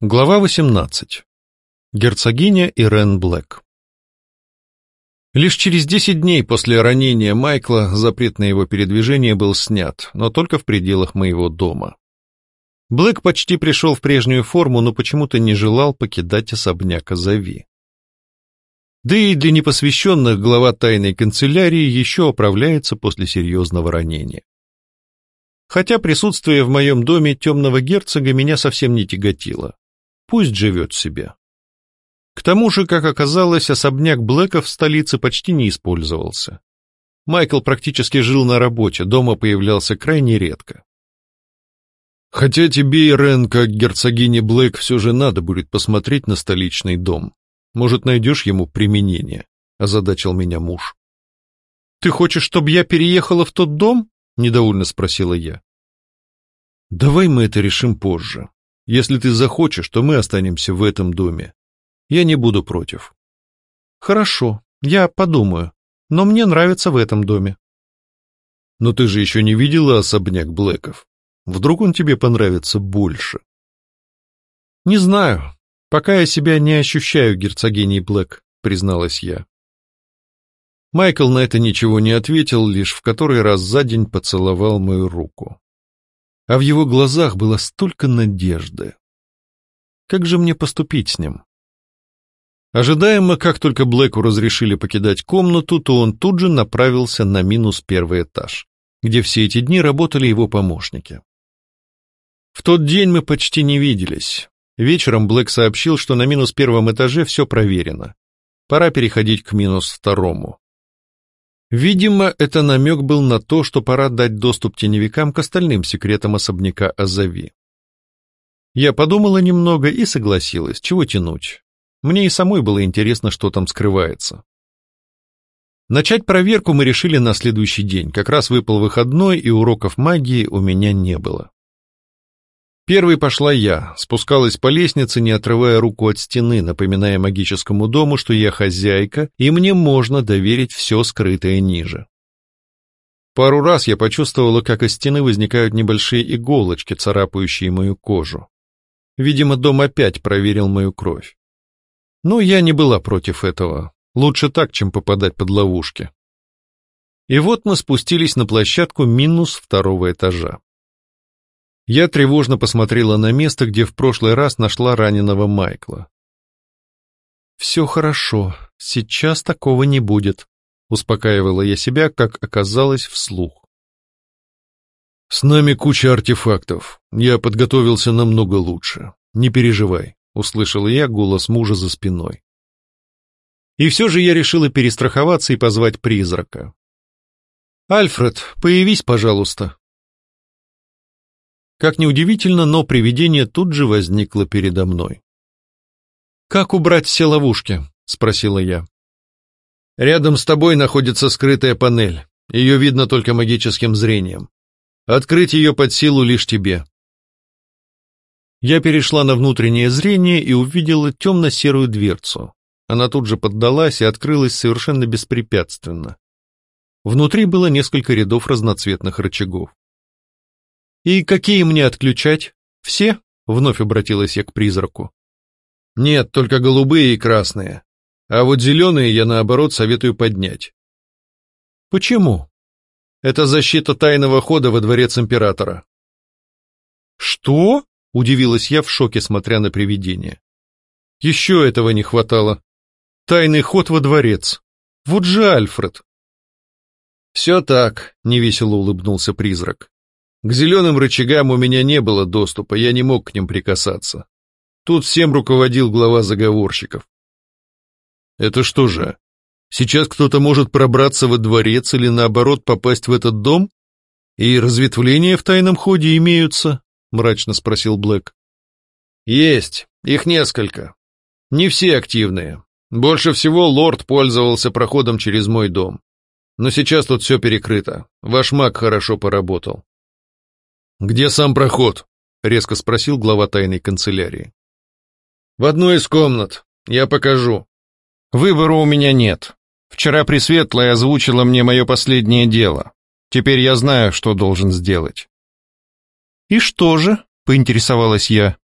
Глава 18. Герцогиня Ирен Блэк. Лишь через 10 дней после ранения Майкла запрет на его передвижение был снят, но только в пределах моего дома. Блэк почти пришел в прежнюю форму, но почему-то не желал покидать особняк Азави. Да и для непосвященных глава тайной канцелярии еще оправляется после серьезного ранения. Хотя присутствие в моем доме темного герцога меня совсем не тяготило. Пусть живет себе. К тому же, как оказалось, особняк Блэков в столице почти не использовался. Майкл практически жил на работе, дома появлялся крайне редко. Хотя тебе, Ирен, как герцогине Блэк, все же надо будет посмотреть на столичный дом. Может, найдешь ему применение, — озадачил меня муж. — Ты хочешь, чтобы я переехала в тот дом? — недовольно спросила я. — Давай мы это решим позже. Если ты захочешь, то мы останемся в этом доме. Я не буду против. Хорошо, я подумаю, но мне нравится в этом доме. Но ты же еще не видела особняк Блэков. Вдруг он тебе понравится больше? Не знаю. Пока я себя не ощущаю герцогиней Блэк, призналась я. Майкл на это ничего не ответил, лишь в который раз за день поцеловал мою руку а в его глазах было столько надежды. Как же мне поступить с ним? Ожидаемо, как только Блэку разрешили покидать комнату, то он тут же направился на минус первый этаж, где все эти дни работали его помощники. В тот день мы почти не виделись. Вечером Блэк сообщил, что на минус первом этаже все проверено. Пора переходить к минус второму. Видимо, это намек был на то, что пора дать доступ теневикам к остальным секретам особняка Азави. Я подумала немного и согласилась, чего тянуть. Мне и самой было интересно, что там скрывается. Начать проверку мы решили на следующий день, как раз выпал выходной, и уроков магии у меня не было. Первой пошла я, спускалась по лестнице, не отрывая руку от стены, напоминая магическому дому, что я хозяйка, и мне можно доверить все скрытое ниже. Пару раз я почувствовала, как из стены возникают небольшие иголочки, царапающие мою кожу. Видимо, дом опять проверил мою кровь. Но я не была против этого. Лучше так, чем попадать под ловушки. И вот мы спустились на площадку минус второго этажа. Я тревожно посмотрела на место, где в прошлый раз нашла раненого Майкла. «Все хорошо, сейчас такого не будет», — успокаивала я себя, как оказалось, вслух. «С нами куча артефактов. Я подготовился намного лучше. Не переживай», — услышал я голос мужа за спиной. И все же я решила перестраховаться и позвать призрака. «Альфред, появись, пожалуйста», как неудивительно, но привидение тут же возникло передо мной. «Как убрать все ловушки?» — спросила я. «Рядом с тобой находится скрытая панель. Ее видно только магическим зрением. Открыть ее под силу лишь тебе». Я перешла на внутреннее зрение и увидела темно-серую дверцу. Она тут же поддалась и открылась совершенно беспрепятственно. Внутри было несколько рядов разноцветных рычагов. «И какие мне отключать? Все?» — вновь обратилась я к призраку. «Нет, только голубые и красные. А вот зеленые я, наоборот, советую поднять». «Почему?» «Это защита тайного хода во дворец императора». «Что?» — удивилась я в шоке, смотря на привидение. «Еще этого не хватало. Тайный ход во дворец. Вот же Альфред!» «Все так», — невесело улыбнулся призрак. К зеленым рычагам у меня не было доступа, я не мог к ним прикасаться. Тут всем руководил глава заговорщиков. Это что же, сейчас кто-то может пробраться во дворец или наоборот попасть в этот дом? И разветвления в тайном ходе имеются? Мрачно спросил Блэк. Есть, их несколько. Не все активные. Больше всего лорд пользовался проходом через мой дом. Но сейчас тут все перекрыто. Ваш маг хорошо поработал. «Где сам проход?» — резко спросил глава тайной канцелярии. «В одной из комнат. Я покажу». «Выбора у меня нет. Вчера Пресветлая озвучила мне мое последнее дело. Теперь я знаю, что должен сделать». «И что же?» — поинтересовалась я.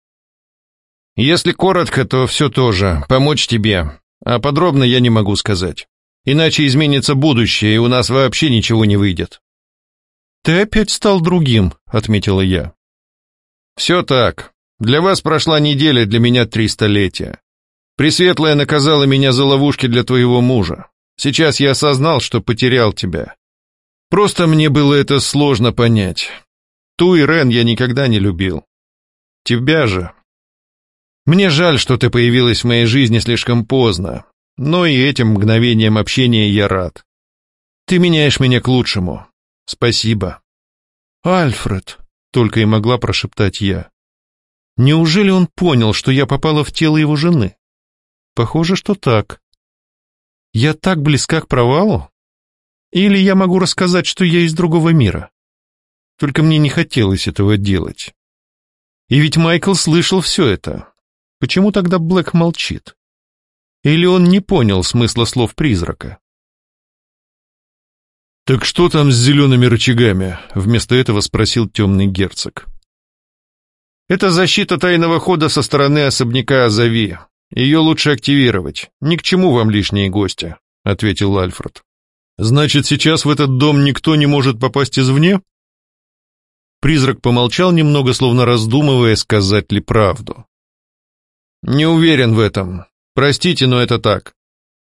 Если коротко, то все тоже. Помочь тебе. А подробно я не могу сказать. Иначе изменится будущее, и у нас вообще ничего не выйдет. Ты опять стал другим, отметила я. Все так. Для вас прошла неделя, для меня три столетия. Пресветлая наказала меня за ловушки для твоего мужа. Сейчас я осознал, что потерял тебя. Просто мне было это сложно понять. Ту и Рен я никогда не любил. Тебя же. Мне жаль, что ты появилась в моей жизни слишком поздно, но и этим мгновением общения я рад. Ты меняешь меня к лучшему. Спасибо. Альфред, только и могла прошептать я. Неужели он понял, что я попала в тело его жены? Похоже, что так. Я так близка к провалу? Или я могу рассказать, что я из другого мира? Только мне не хотелось этого делать. И ведь Майкл слышал все это. Почему тогда Блэк молчит? Или он не понял смысла слов призрака? «Так что там с зелеными рычагами?» — вместо этого спросил темный герцог. «Это защита тайного хода со стороны особняка Азави. Ее лучше активировать. Ни к чему вам лишние гости», — ответил Альфред. «Значит, сейчас в этот дом никто не может попасть извне?» Призрак помолчал немного, словно раздумывая, сказать ли правду. «Не уверен в этом. Простите, но это так.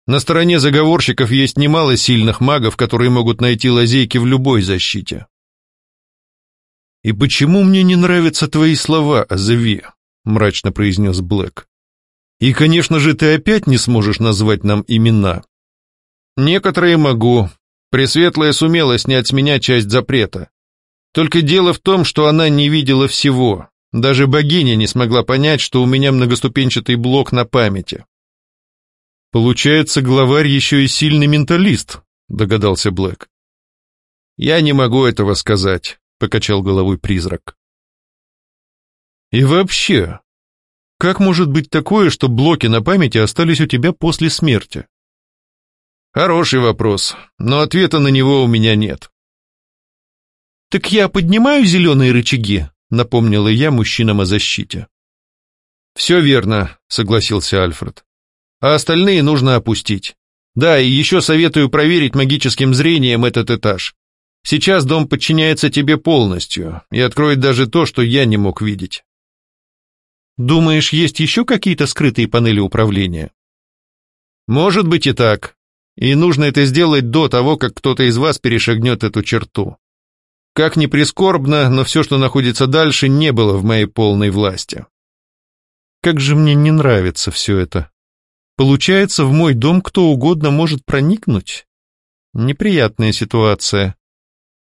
На стороне заговорщиков есть немало сильных магов, которые могут найти лазейки в любой защите». «И почему мне не нравятся твои слова, Азави?» — мрачно произнес Блэк. «И, конечно же, ты опять не сможешь назвать нам имена». «Некоторые могу. Пресветлая сумела снять с меня часть запрета. Только дело в том, что она не видела всего. Даже богиня не смогла понять, что у меня многоступенчатый блок на памяти. Получается, главарь еще и сильный менталист, догадался Блэк. Я не могу этого сказать, покачал головой призрак. И вообще, как может быть такое, что блоки на памяти остались у тебя после смерти? Хороший вопрос, но ответа на него у меня нет. «Так я поднимаю зеленые рычаги», — напомнила я мужчинам о защите. «Все верно», — согласился Альфред. «А остальные нужно опустить. Да, и еще советую проверить магическим зрением этот этаж. Сейчас дом подчиняется тебе полностью и откроет даже то, что я не мог видеть». «Думаешь, есть еще какие-то скрытые панели управления?» «Может быть и так. И нужно это сделать до того, как кто-то из вас перешагнет эту черту. Как ни прискорбно, но все, что находится дальше, не было в моей полной власти. Как же мне не нравится все это. Получается, в мой дом кто угодно может проникнуть? Неприятная ситуация.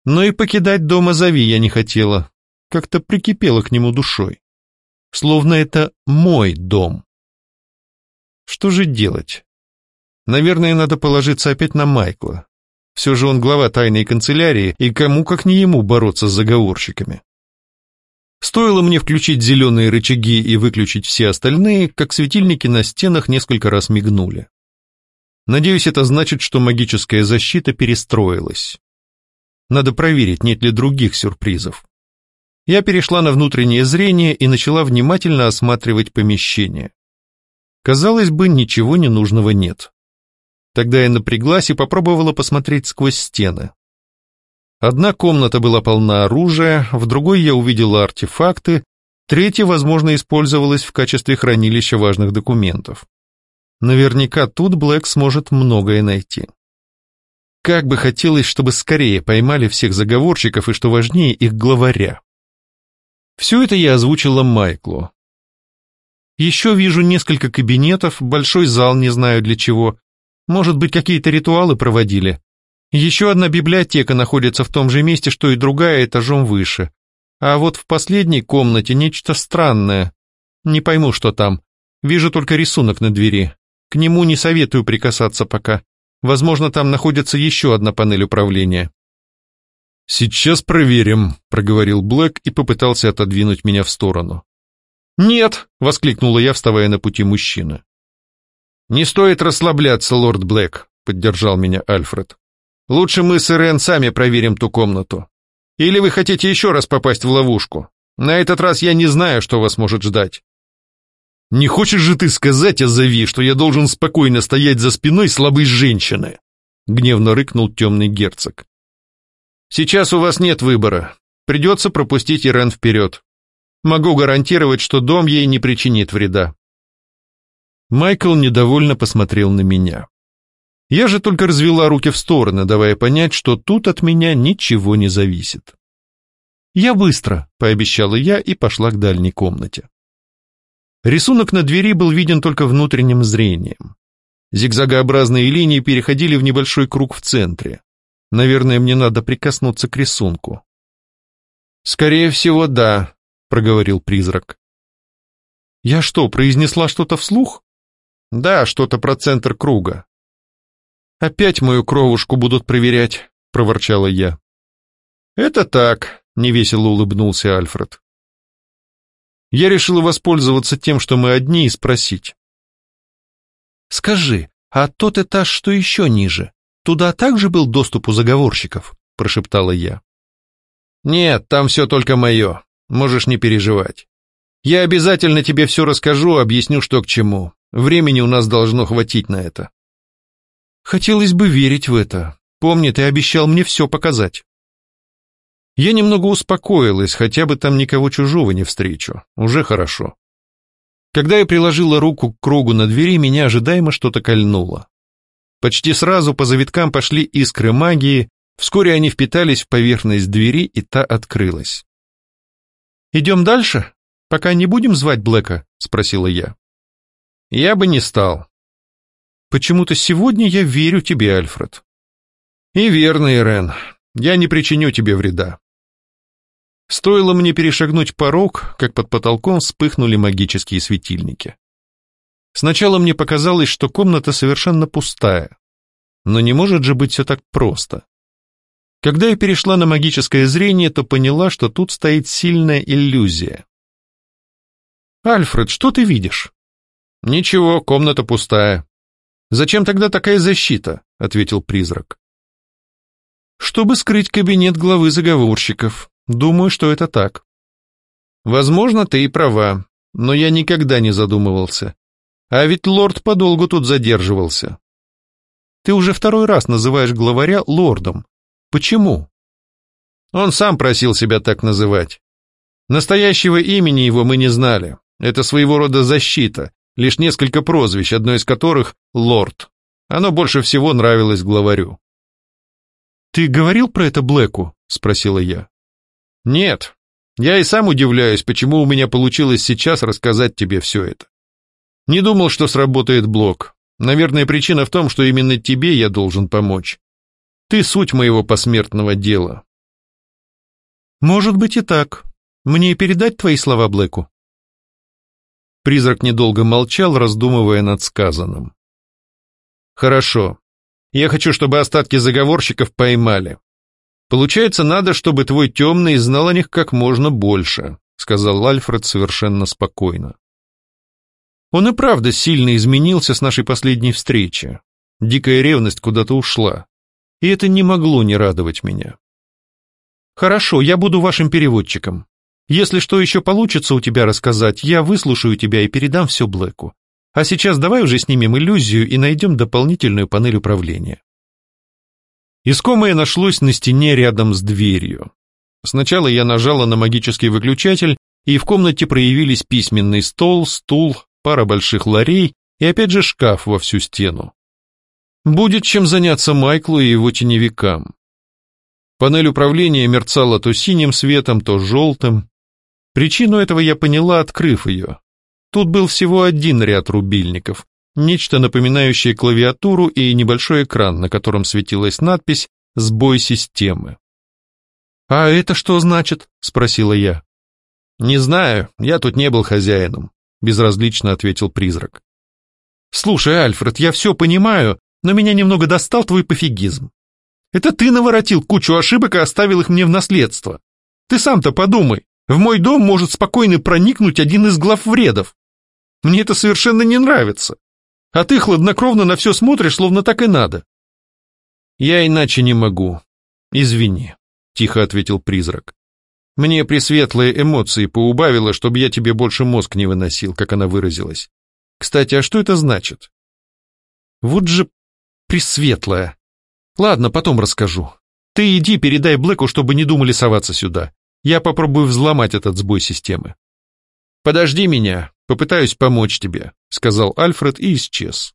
Но и покидать дома Зави я не хотела. Как-то прикипела к нему душой. Словно это мой дом. Что же делать? Наверное, надо положиться опять на Майкла. Все же он глава тайной канцелярии, и кому как не ему бороться с заговорщиками. Стоило мне включить зеленые рычаги и выключить все остальные, как светильники на стенах несколько раз мигнули. Надеюсь, это значит, что магическая защита перестроилась. Надо проверить, нет ли других сюрпризов. Я перешла на внутреннее зрение и начала внимательно осматривать помещение. Казалось бы, ничего ненужного нет. Тогда я напряглась и попробовала посмотреть сквозь стены. Одна комната была полна оружия, в другой я увидела артефакты, третья, возможно, использовалась в качестве хранилища важных документов. Наверняка тут Блэк сможет многое найти. Как бы хотелось, чтобы скорее поймали всех заговорщиков и, что важнее, их главаря. Все это я озвучила Майклу. Еще вижу несколько кабинетов, большой зал, не знаю для чего, может быть, какие-то ритуалы проводили. Еще одна библиотека находится в том же месте, что и другая этажом выше. А вот в последней комнате нечто странное. Не пойму, что там. Вижу только рисунок на двери. К нему не советую прикасаться пока. Возможно, там находится еще одна панель управления. «Сейчас проверим», — проговорил Блэк и попытался отодвинуть меня в сторону. «Нет!» — воскликнула я, вставая на пути мужчины. «Не стоит расслабляться, лорд Блэк», — поддержал меня Альфред. «Лучше мы с Ирен сами проверим ту комнату. Или вы хотите еще раз попасть в ловушку? На этот раз я не знаю, что вас может ждать». Не хочешь же ты сказать, Азави, что я должен спокойно стоять за спиной слабой женщины?» Гневно рыкнул темный герцог. «Сейчас у вас нет выбора. Придется пропустить Ирен вперед. Могу гарантировать, что дом ей не причинит вреда». Майкл недовольно посмотрел на меня. Я же только развела руки в стороны, давая понять, что тут от меня ничего не зависит. «Я быстро», — пообещала я и пошла к дальней комнате. Рисунок на двери был виден только внутренним зрением. Зигзагообразные линии переходили в небольшой круг в центре. Наверное, мне надо прикоснуться к рисунку. «Скорее всего, да», — проговорил призрак. «Я что, произнесла что-то вслух?» «Да, что-то про центр круга». «Опять мою кровушку будут проверять», — проворчала я. «Это так», — невесело улыбнулся Альфред. Я решила воспользоваться тем, что мы одни, и спросить. «Скажи, а тот этаж, что еще ниже, туда также был доступ у заговорщиков?» – прошептала я. «Нет, там все только мое. Можешь не переживать. Я обязательно тебе все расскажу, объясню, что к чему. Времени у нас должно хватить на это». Хотелось бы верить в это. Помни, ты обещал мне все показать. Я немного успокоилась, хотя бы там никого чужого не встречу. Уже хорошо. Когда я приложила руку к кругу на двери, меня ожидаемо что-то кольнуло. Почти сразу по завиткам пошли искры магии, вскоре они впитались в поверхность двери, и та открылась. «Идем дальше? Пока не будем звать Блэка?» — спросила я. «Я бы не стал». «Почему-то сегодня я верю тебе, Альфред». «И верно, Ирен, я не причиню тебе вреда. Стоило мне перешагнуть порог, как под потолком вспыхнули магические светильники. Сначала мне показалось, что комната совершенно пустая. Но не может же быть все так просто. Когда я перешла на магическое зрение, то поняла, что тут стоит сильная иллюзия. «Альфред, что ты видишь?» «Ничего, комната пустая». «Зачем тогда такая защита?» — ответил призрак. «Чтобы скрыть кабинет главы заговорщиков», Думаю, что это так. Возможно, ты и права, но я никогда не задумывался. А ведь лорд подолгу тут задерживался. Ты уже второй раз называешь главаря лордом. Почему? Он сам просил себя так называть. Настоящего имени его мы не знали. Это своего рода защита, лишь несколько прозвищ, одно из которых — лорд. Оно больше всего нравилось главарю. «Ты говорил про это Блэку?» — спросила я. Нет, я и сам удивляюсь, почему у меня получилось сейчас рассказать тебе все это. Не думал, что сработает блок. Наверное, причина в том, что именно тебе я должен помочь. Ты суть моего посмертного дела. Может быть и так. Мне передать твои слова Блэку? Призрак недолго молчал, раздумывая над сказанным. Хорошо. Я хочу, чтобы остатки заговорщиков поймали. Получается, надо, чтобы твой темный знал о них как можно больше, сказал Альфред совершенно спокойно. Он и правда сильно изменился с нашей последней встречи. Дикая ревность куда-то ушла. И это не могло не радовать меня. Хорошо, я буду вашим переводчиком. Если что еще получится у тебя рассказать, я выслушаю тебя и передам все Блэку. А сейчас давай уже снимем иллюзию и найдем дополнительную панель управления. Искомое нашлось на стене рядом с дверью. Сначала я нажала на магический выключатель, и в комнате проявились письменный стол, стул, пара больших ларей и опять же шкаф во всю стену. Будет чем заняться Майклу и его теневикам. Панель управления мерцала то синим светом, то желтым. Причину этого я поняла, открыв ее. Тут был всего один ряд рубильников, нечто напоминающее клавиатуру и небольшой экран, на котором светилась надпись «Сбой системы». «А это что значит?» — спросила я. «Не знаю, я тут не был хозяином», — безразлично ответил призрак. «Слушай, Альфред, я все понимаю, но меня немного достал твой пофигизм. Это ты наворотил кучу ошибок и оставил их мне в наследство. Ты сам-то подумай, в мой дом может спокойно проникнуть один из глав вредов. Мне это совершенно не нравится а ты хладнокровно на все смотришь, словно так и надо. Я иначе не могу. Извини, тихо ответил призрак. Мне пресветлые эмоции поубавило, чтобы я тебе больше мозг не выносил, как она выразилась. Кстати, а что это значит? Вот же пресветлая. Ладно, потом расскажу. Ты иди передай Блэку, чтобы не думали соваться сюда. Я попробую взломать этот сбой системы. Подожди меня, попытаюсь помочь тебе, сказал Альфред и исчез.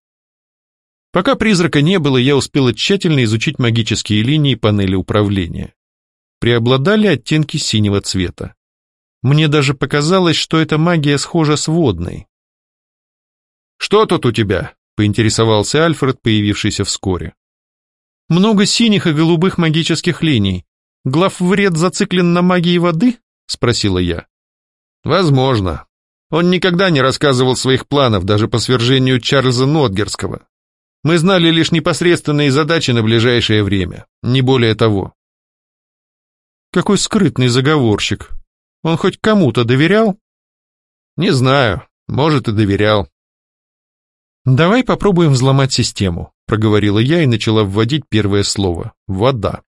Пока призрака не было, я успела тщательно изучить магические линии панели управления. Преобладали оттенки синего цвета. Мне даже показалось, что эта магия схожа с водной. «Что тут у тебя?» — поинтересовался Альфред, появившийся вскоре. «Много синих и голубых магических линий. Главвред зациклен на магии воды?» — спросила я. «Возможно. Он никогда не рассказывал своих планов даже по свержению Чарльза Нотгерского. Мы знали лишь непосредственные задачи на ближайшее время, не более того». «Какой скрытный заговорщик. Он хоть кому-то доверял?» «Не знаю. Может, и доверял. «Давай попробуем взломать систему», — проговорила я и начала вводить первое слово — «вода».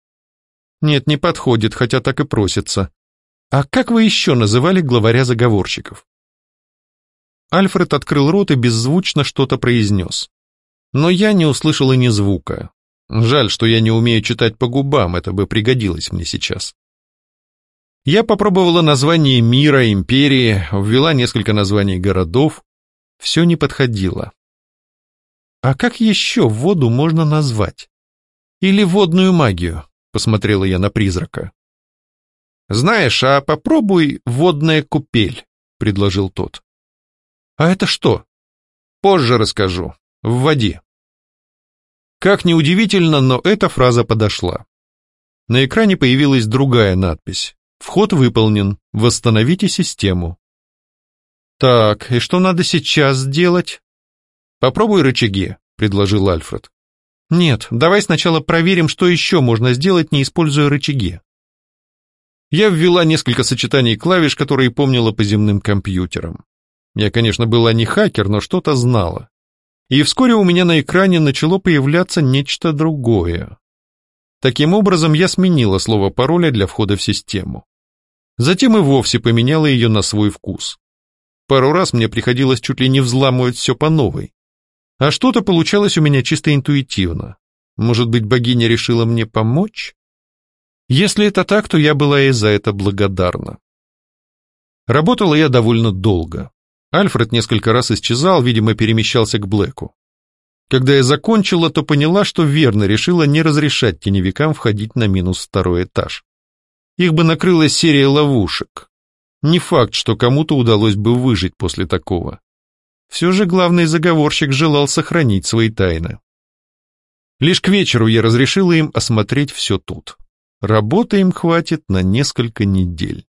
«Нет, не подходит, хотя так и просится. А как вы еще называли главаря заговорщиков?» Альфред открыл рот и беззвучно что-то произнес. Но я не услышал и ни звука. Жаль, что я не умею читать по губам, это бы пригодилось мне сейчас. Я попробовала название мира, империи, ввела несколько названий городов. Все не подходило. А как еще воду можно назвать? Или водную магию? Посмотрела я на призрака. Знаешь, а попробуй водная купель, предложил тот. А это что? Позже расскажу. Вводи. Как ни удивительно, но эта фраза подошла. На экране появилась другая надпись. Вход выполнен. Восстановите систему. Так, и что надо сейчас сделать? «Попробуй рычаги», — предложил Альфред. «Нет, давай сначала проверим, что еще можно сделать, не используя рычаги». Я ввела несколько сочетаний клавиш, которые помнила по земным компьютерам. Я, конечно, была не хакер, но что-то знала. И вскоре у меня на экране начало появляться нечто другое. Таким образом, я сменила слово пароля для входа в систему. Затем и вовсе поменяла ее на свой вкус. Пару раз мне приходилось чуть ли не взламывать все по новой. А что-то получалось у меня чисто интуитивно. Может быть, богиня решила мне помочь? Если это так, то я была ей за это благодарна. Работала я довольно долго. Альфред несколько раз исчезал, видимо, перемещался к Блэку. Когда я закончила, то поняла, что верно решила не разрешать теневикам входить на минус второй этаж. Их бы накрыла серия ловушек. Не факт, что кому-то удалось бы выжить после такого. Все же главный заговорщик желал сохранить свои тайны. Лишь к вечеру я разрешила им осмотреть все тут. Работы им хватит на несколько недель.